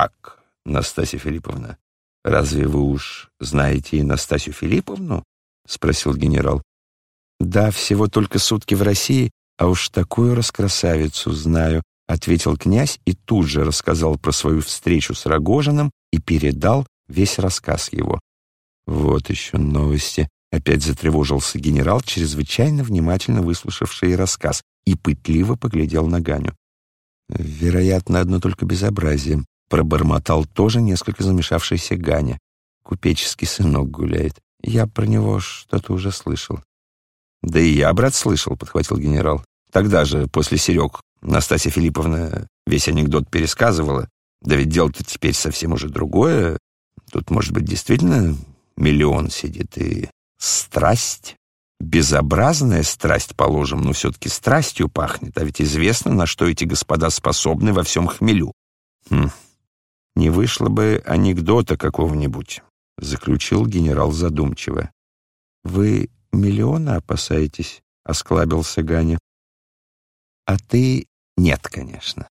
Как, Настасья Филипповна? Разве вы уж знаете и Настасью Филипповну? Спросил генерал. Да, всего только сутки в России, а уж такую раскрасавицу знаю, ответил князь и тут же рассказал про свою встречу с Рогожиным и передал весь рассказ его. Вот еще новости. Опять затревожился генерал, чрезвычайно внимательно выслушавший рассказ, и пытливо поглядел на Ганю. Вероятно, одно только безобразие. Пробормотал тоже несколько замешавшийся Ганя. Купеческий сынок гуляет. Я про него что-то уже слышал. Да и я, брат, слышал, подхватил генерал. Тогда же, после Серег, Настасья Филипповна весь анекдот пересказывала. Да ведь дело-то теперь совсем уже другое. Тут, может быть, действительно миллион сидит и страсть. Безобразная страсть, положим, но все-таки страстью пахнет, а ведь известно, на что эти господа способны во всем хмелю. Хм, не вышло бы анекдота какого-нибудь, заключил генерал задумчиво. Вы миллиона опасаетесь? Осклабился Ганя. А ты нет, конечно.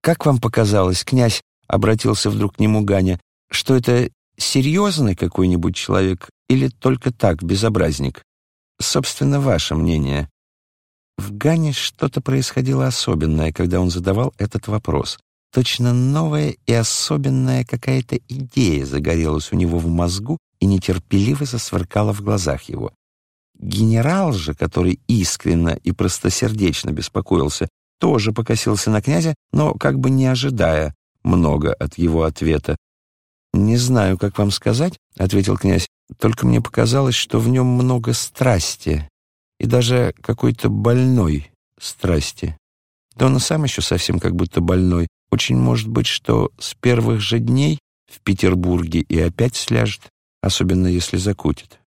Как вам показалось, князь, обратился вдруг к нему Ганя, что это серьезный какой-нибудь человек или только так, безобразник? Собственно, ваше мнение. В Гане что-то происходило особенное, когда он задавал этот вопрос. Точно новая и особенная какая-то идея загорелась у него в мозгу и нетерпеливо засверкала в глазах его. Генерал же, который искренно и простосердечно беспокоился, тоже покосился на князя, но как бы не ожидая много от его ответа. «Не знаю, как вам сказать», — ответил князь, «только мне показалось, что в нем много страсти и даже какой-то больной страсти. Да он и сам еще совсем как будто больной. Очень может быть, что с первых же дней в Петербурге и опять сляжет, особенно если закутит.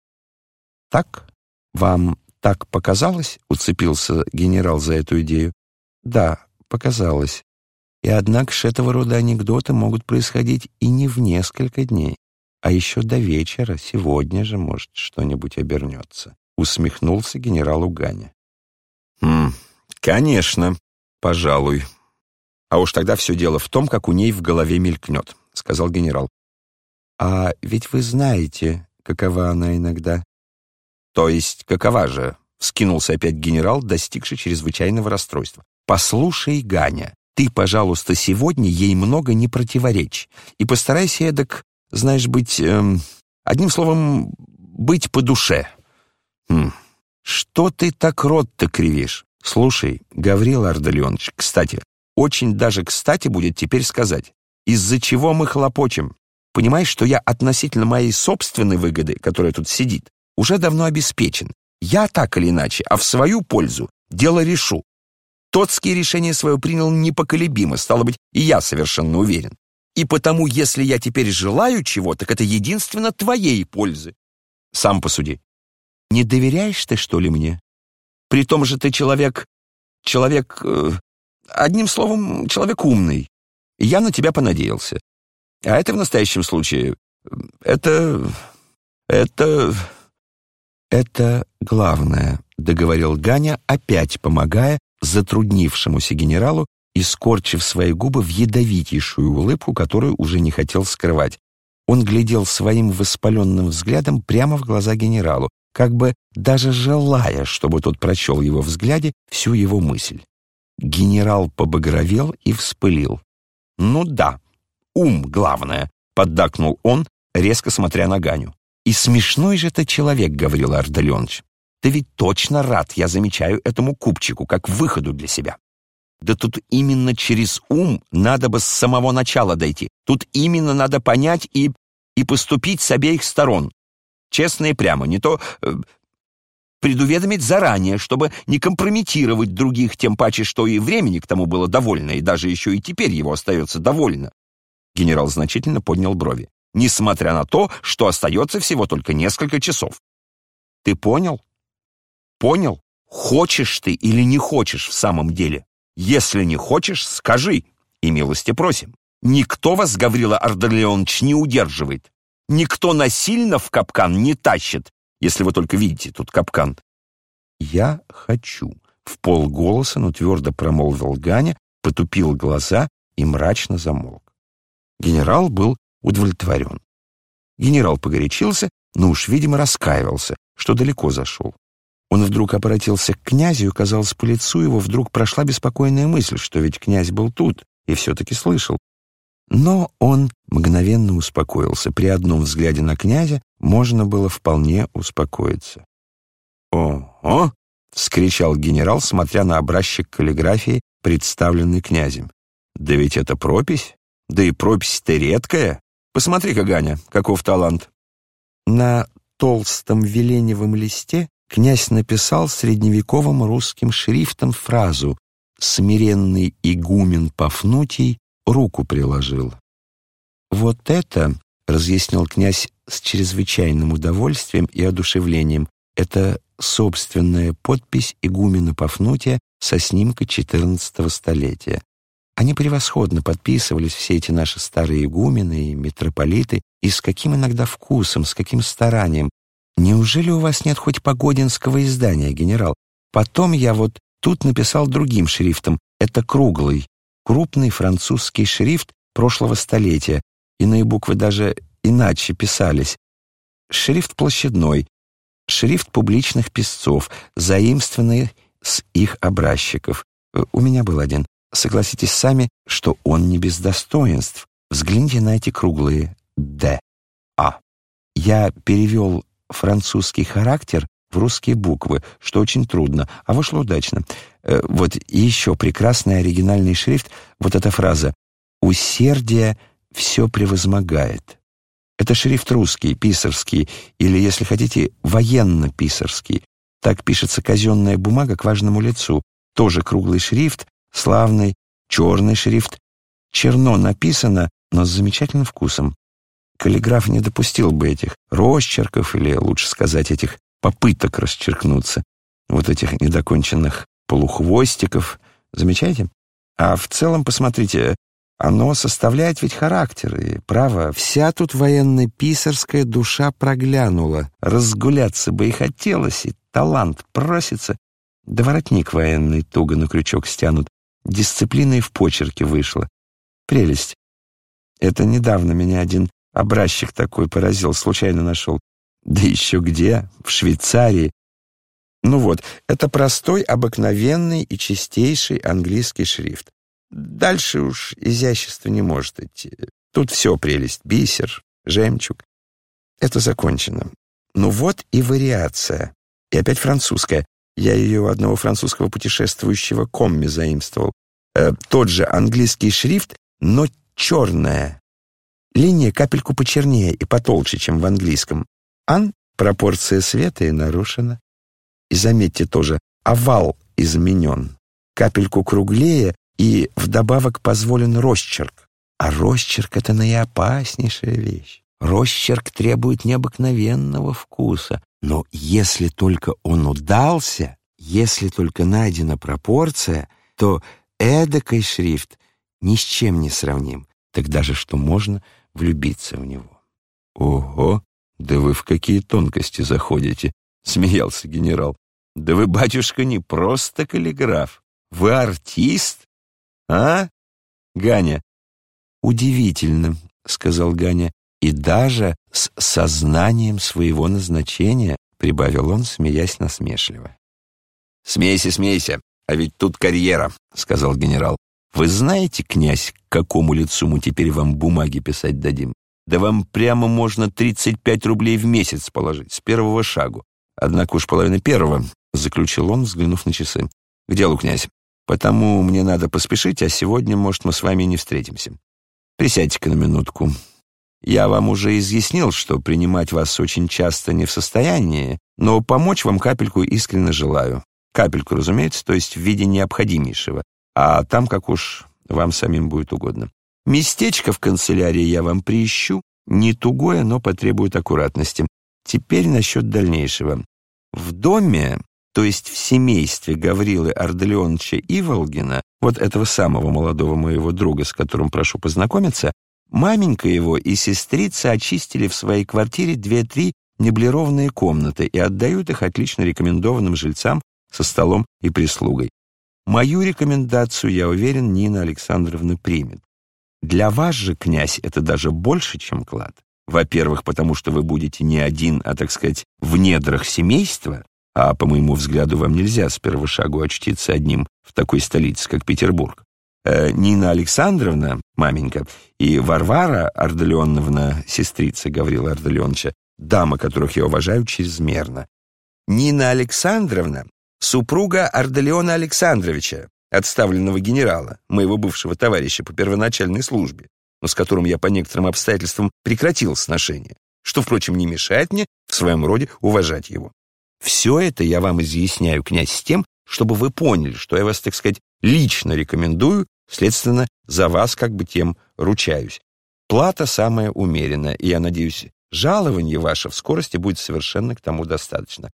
Так? Вам так показалось? Уцепился генерал за эту идею. Да, показалось. И однако ж этого рода анекдоты могут происходить и не в несколько дней, а еще до вечера, сегодня же, может, что-нибудь обернется. Усмехнулся генерал Уганя. «Хм, конечно, пожалуй. А уж тогда все дело в том, как у ней в голове мелькнет», — сказал генерал. «А ведь вы знаете, какова она иногда». «То есть какова же?» — вскинулся опять генерал, достигший чрезвычайного расстройства. «Послушай, Ганя, ты, пожалуйста, сегодня ей много не противоречь. И постарайся, эдак, знаешь, быть... Эм, одним словом, быть по душе. Хм, что ты так рот-то кривишь? Слушай, Гаврил Ардалионович, кстати, очень даже кстати будет теперь сказать, из-за чего мы хлопочем. Понимаешь, что я относительно моей собственной выгоды, которая тут сидит, уже давно обеспечен. Я так или иначе, а в свою пользу дело решу. Тоцкий решение свое принял непоколебимо, стало быть, и я совершенно уверен. И потому, если я теперь желаю чего, так это единственно твоей пользы. Сам посуди. Не доверяешь ты, что ли, мне? При том же ты человек... Человек... Э, одним словом, человек умный. Я на тебя понадеялся. А это в настоящем случае... Это... Это... Это главное, договорил Ганя, опять помогая затруднившемуся генералу и скорчив свои губы в ядовитейшую улыбку, которую уже не хотел скрывать. Он глядел своим воспаленным взглядом прямо в глаза генералу, как бы даже желая, чтобы тот прочел его взгляде всю его мысль. Генерал побагровел и вспылил. «Ну да, ум главное», — поддакнул он, резко смотря на Ганю. «И смешной же ты человек, — говорил Ардалионович. Ты ведь точно рад, я замечаю, этому купчику, как выходу для себя. Да тут именно через ум надо бы с самого начала дойти. Тут именно надо понять и, и поступить с обеих сторон. Честно и прямо, не то э, предуведомить заранее, чтобы не компрометировать других, тем паче, что и времени к тому было довольно, и даже еще и теперь его остается довольно. Генерал значительно поднял брови, несмотря на то, что остается всего только несколько часов. Ты понял? Понял? Хочешь ты или не хочешь в самом деле? Если не хочешь, скажи, и милости просим. Никто вас, Гаврила Ардалеонович, не удерживает. Никто насильно в капкан не тащит, если вы только видите тут капкан. Я хочу, в полголоса, но твердо промолвил Ганя, потупил глаза и мрачно замолк. Генерал был удовлетворен. Генерал погорячился, но уж, видимо, раскаивался, что далеко зашел. Он вдруг обратился к князю, казалось, по лицу его вдруг прошла беспокойная мысль, что ведь князь был тут и все-таки слышал. Но он мгновенно успокоился. При одном взгляде на князя можно было вполне успокоиться. «О-о!» — вскричал генерал, смотря на образчик каллиграфии, представленный князем. «Да ведь это пропись! Да и пропись-то редкая! Посмотри-ка, Ганя, каков талант!» На толстом веленевом листе князь написал средневековым русским шрифтом фразу «Смиренный игумен Пафнутий руку приложил». «Вот это», — разъяснил князь с чрезвычайным удовольствием и одушевлением, «это собственная подпись игумена Пафнутия со снимка XIV столетия. Они превосходно подписывались, все эти наши старые игумены и митрополиты, и с каким иногда вкусом, с каким старанием. Неужели у вас нет хоть погодинского издания, генерал? Потом я вот тут написал другим шрифтом. Это круглый, крупный французский шрифт прошлого столетия. Иные буквы даже иначе писались. Шрифт площадной, шрифт публичных писцов, заимствованный с их образчиков. У меня был один. Согласитесь сами, что он не без достоинств. Взгляните на эти круглые «Д», «А». Я перевел французский характер в русские буквы, что очень трудно, а вышло удачно. Э, вот и еще прекрасный оригинальный шрифт, вот эта фраза «Усердие все превозмогает». Это шрифт русский, писарский, или, если хотите, военно-писарский. Так пишется казенная бумага к важному лицу. Тоже круглый шрифт, славный, черный шрифт. Черно написано, но с замечательным вкусом. Каллиграф не допустил бы этих росчерков, или, лучше сказать, этих попыток расчеркнуться, вот этих недоконченных полухвостиков. Замечаете? А в целом, посмотрите, оно составляет ведь характер, и, право, вся тут военно-писарская душа проглянула. Разгуляться бы и хотелось, и талант просится. Да воротник военный туго на крючок стянут. Дисциплина в почерке вышла. Прелесть. Это недавно меня один образчик такой поразил, случайно нашел. Да еще где? В Швейцарии. Ну вот, это простой, обыкновенный и чистейший английский шрифт. Дальше уж изящество не может идти. Тут все прелесть. Бисер, жемчуг. Это закончено. Ну вот и вариация. И опять французская. Я ее у одного французского путешествующего комми заимствовал. Э, тот же английский шрифт, но черная. Линия капельку почернее и потолще, чем в английском. Ан — пропорция света и нарушена. И заметьте тоже, овал изменен. Капельку круглее и вдобавок позволен росчерк. А росчерк — это наиопаснейшая вещь. Росчерк требует необыкновенного вкуса. Но если только он удался, если только найдена пропорция, то эдакой шрифт ни с чем не сравним. Так даже что можно влюбиться в него. «Ого, да вы в какие тонкости заходите!» — смеялся генерал. «Да вы, батюшка, не просто каллиграф. Вы артист а, Ганя?» «Удивительно», — сказал Ганя, «и даже с сознанием своего назначения», — прибавил он, смеясь насмешливо. «Смейся, смейся, а ведь тут карьера», — сказал генерал. «Вы знаете, князь, к какому лицу мы теперь вам бумаги писать дадим? Да вам прямо можно 35 рублей в месяц положить, с первого шагу. Однако уж половина первого», — заключил он, взглянув на часы. «К делу, князь. Потому мне надо поспешить, а сегодня, может, мы с вами не встретимся. Присядьте-ка на минутку. Я вам уже изъяснил, что принимать вас очень часто не в состоянии, но помочь вам капельку искренне желаю. Капельку, разумеется, то есть в виде необходимейшего, а там как уж вам самим будет угодно. Местечко в канцелярии я вам приищу, не тугое, но потребует аккуратности. Теперь насчет дальнейшего. В доме то есть в семействе Гаврилы Арделеоновича Иволгина, вот этого самого молодого моего друга, с которым прошу познакомиться, маменька его и сестрица очистили в своей квартире две-три меблированные комнаты и отдают их отлично рекомендованным жильцам со столом и прислугой. Мою рекомендацию, я уверен, Нина Александровна примет. Для вас же, князь, это даже больше, чем клад. Во-первых, потому что вы будете не один, а, так сказать, в недрах семейства, а, по моему взгляду, вам нельзя с первого шагу очтиться одним в такой столице, как Петербург. Э, Нина Александровна, маменька, и Варвара Арделеоновна, сестрица Гаврила Арделеоновича, дамы, которых я уважаю чрезмерно. Нина Александровна — супруга Арделеона Александровича, отставленного генерала, моего бывшего товарища по первоначальной службе, но с которым я по некоторым обстоятельствам прекратил сношение, что, впрочем, не мешает мне в своем роде уважать его. Все это я вам изъясняю, князь, с тем, чтобы вы поняли, что я вас, так сказать, лично рекомендую, следственно, за вас как бы тем ручаюсь. Плата самая умеренная, и я надеюсь, жалование ваше в скорости будет совершенно к тому достаточно.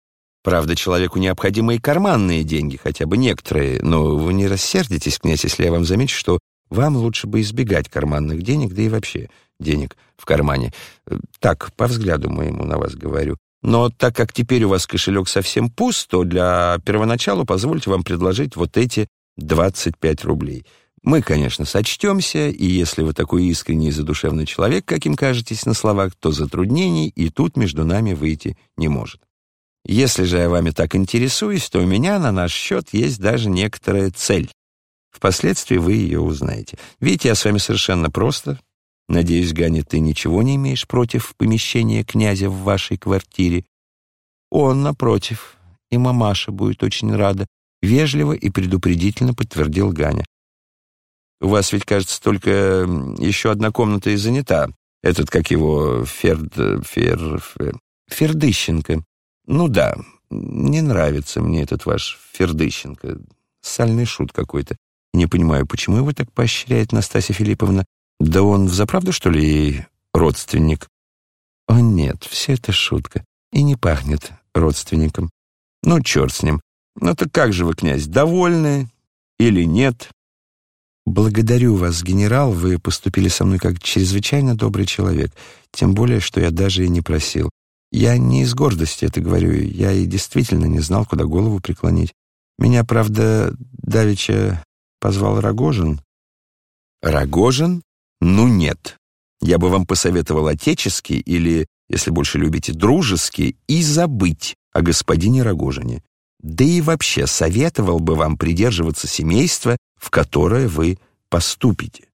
Правда, человеку необходимы и карманные деньги, хотя бы некоторые, но вы не рассердитесь, князь, если я вам замечу, что вам лучше бы избегать карманных денег, да и вообще денег в кармане. Так, по взгляду моему на вас говорю. Но так как теперь у вас кошелек совсем пуст, то для первоначала позвольте вам предложить вот эти 25 рублей. Мы, конечно, сочтемся, и если вы такой искренний и задушевный человек, каким кажетесь на словах, то затруднений и тут между нами выйти не может. Если же я вами так интересуюсь, то у меня на наш счет есть даже некоторая цель. Впоследствии вы ее узнаете. Видите, я с вами совершенно просто. Надеюсь, Ганя, ты ничего не имеешь против помещения князя в вашей квартире? Он, напротив, и мамаша будет очень рада. Вежливо и предупредительно подтвердил Ганя. У вас ведь, кажется, только еще одна комната и занята. Этот, как его, Ферд... Фер... Фер... Фердыщенко. Ну да, не нравится мне этот ваш Фердыщенко. Сальный шут какой-то. Не понимаю, почему его так поощряет Настасья Филипповна? Да он взаправду, что ли, родственник? О нет, все это шутка. И не пахнет родственником. Ну, черт с ним. Ну так как же вы, князь, довольны или нет? Благодарю вас, генерал, вы поступили со мной как чрезвычайно добрый человек, тем более, что я даже и не просил. Я не из гордости это говорю, я и действительно не знал, куда голову преклонить. Меня, правда, давеча позвал Рогожин. Рогожин? Ну нет. Я бы вам посоветовал отечески или, если больше любите, дружески и забыть о господине Рогожине. Да и вообще советовал бы вам придерживаться семейства, в которое вы поступите.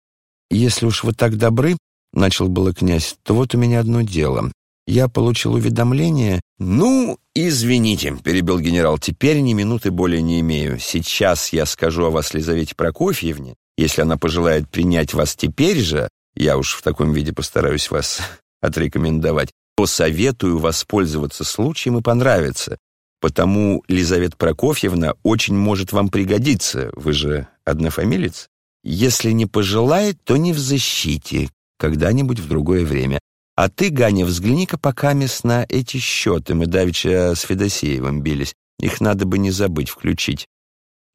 Если уж вы так добры, — начал было князь, — то вот у меня одно дело я получил уведомление. «Ну, извините», — перебил генерал, — «теперь ни минуты более не имею. Сейчас я скажу о вас Лизавете Прокофьевне. Если она пожелает принять вас теперь же, я уж в таком виде постараюсь вас отрекомендовать, посоветую воспользоваться случаем и понравиться. Потому Лизавета Прокофьевна очень может вам пригодиться, вы же однофамилец. Если не пожелает, то не в защите, когда-нибудь в другое время. А ты, Ганя, взгляни-ка пока на эти счеты. Мы давеча с Федосеевым бились. Их надо бы не забыть включить.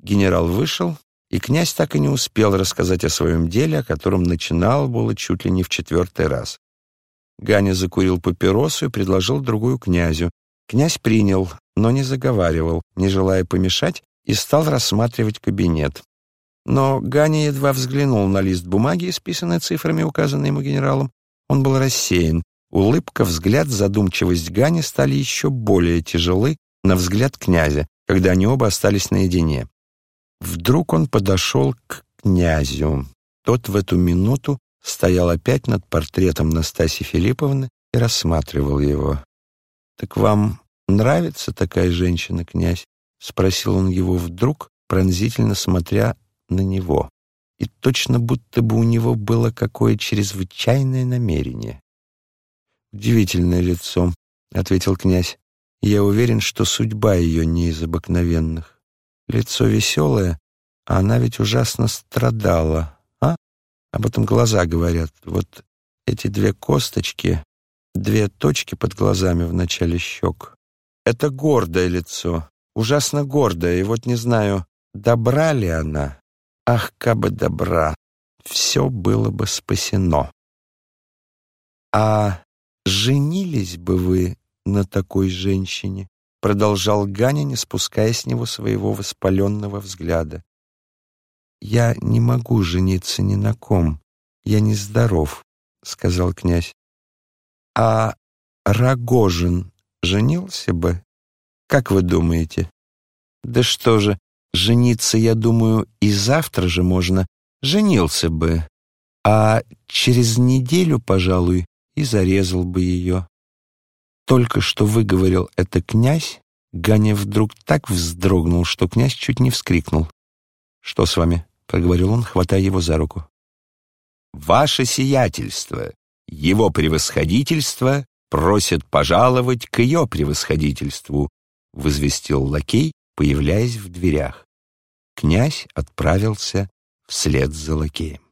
Генерал вышел, и князь так и не успел рассказать о своем деле, о котором начинал было чуть ли не в четвертый раз. Ганя закурил папиросу и предложил другую князю. Князь принял, но не заговаривал, не желая помешать, и стал рассматривать кабинет. Но Ганя едва взглянул на лист бумаги, исписанный цифрами, указанный ему генералом, он был рассеян. Улыбка, взгляд, задумчивость Гани стали еще более тяжелы на взгляд князя, когда они оба остались наедине. Вдруг он подошел к князю. Тот в эту минуту стоял опять над портретом Настасьи Филипповны и рассматривал его. «Так вам нравится такая женщина, князь?» — спросил он его вдруг, пронзительно смотря на него и точно будто бы у него было какое чрезвычайное намерение. «Удивительное лицо», — ответил князь. «Я уверен, что судьба ее не из обыкновенных. Лицо веселое, а она ведь ужасно страдала, а? Об этом глаза говорят. Вот эти две косточки, две точки под глазами в начале щек. Это гордое лицо, ужасно гордое, и вот не знаю, добра ли она, Ах, кабы добра, все было бы спасено. А женились бы вы на такой женщине? Продолжал Ганя, не спуская с него своего воспаленного взгляда. Я не могу жениться ни на ком. я нездоров», — сказал князь. «А Рогожин женился бы? Как вы думаете?» «Да что же, жениться, я думаю, и завтра же можно. Женился бы, а через неделю, пожалуй, и зарезал бы ее». Только что выговорил это князь, Ганя вдруг так вздрогнул, что князь чуть не вскрикнул. «Что с вами?» — проговорил он, хватая его за руку. «Ваше сиятельство, его превосходительство просит пожаловать к ее превосходительству», — возвестил лакей, появляясь в дверях. Князь отправился вслед за лакеем.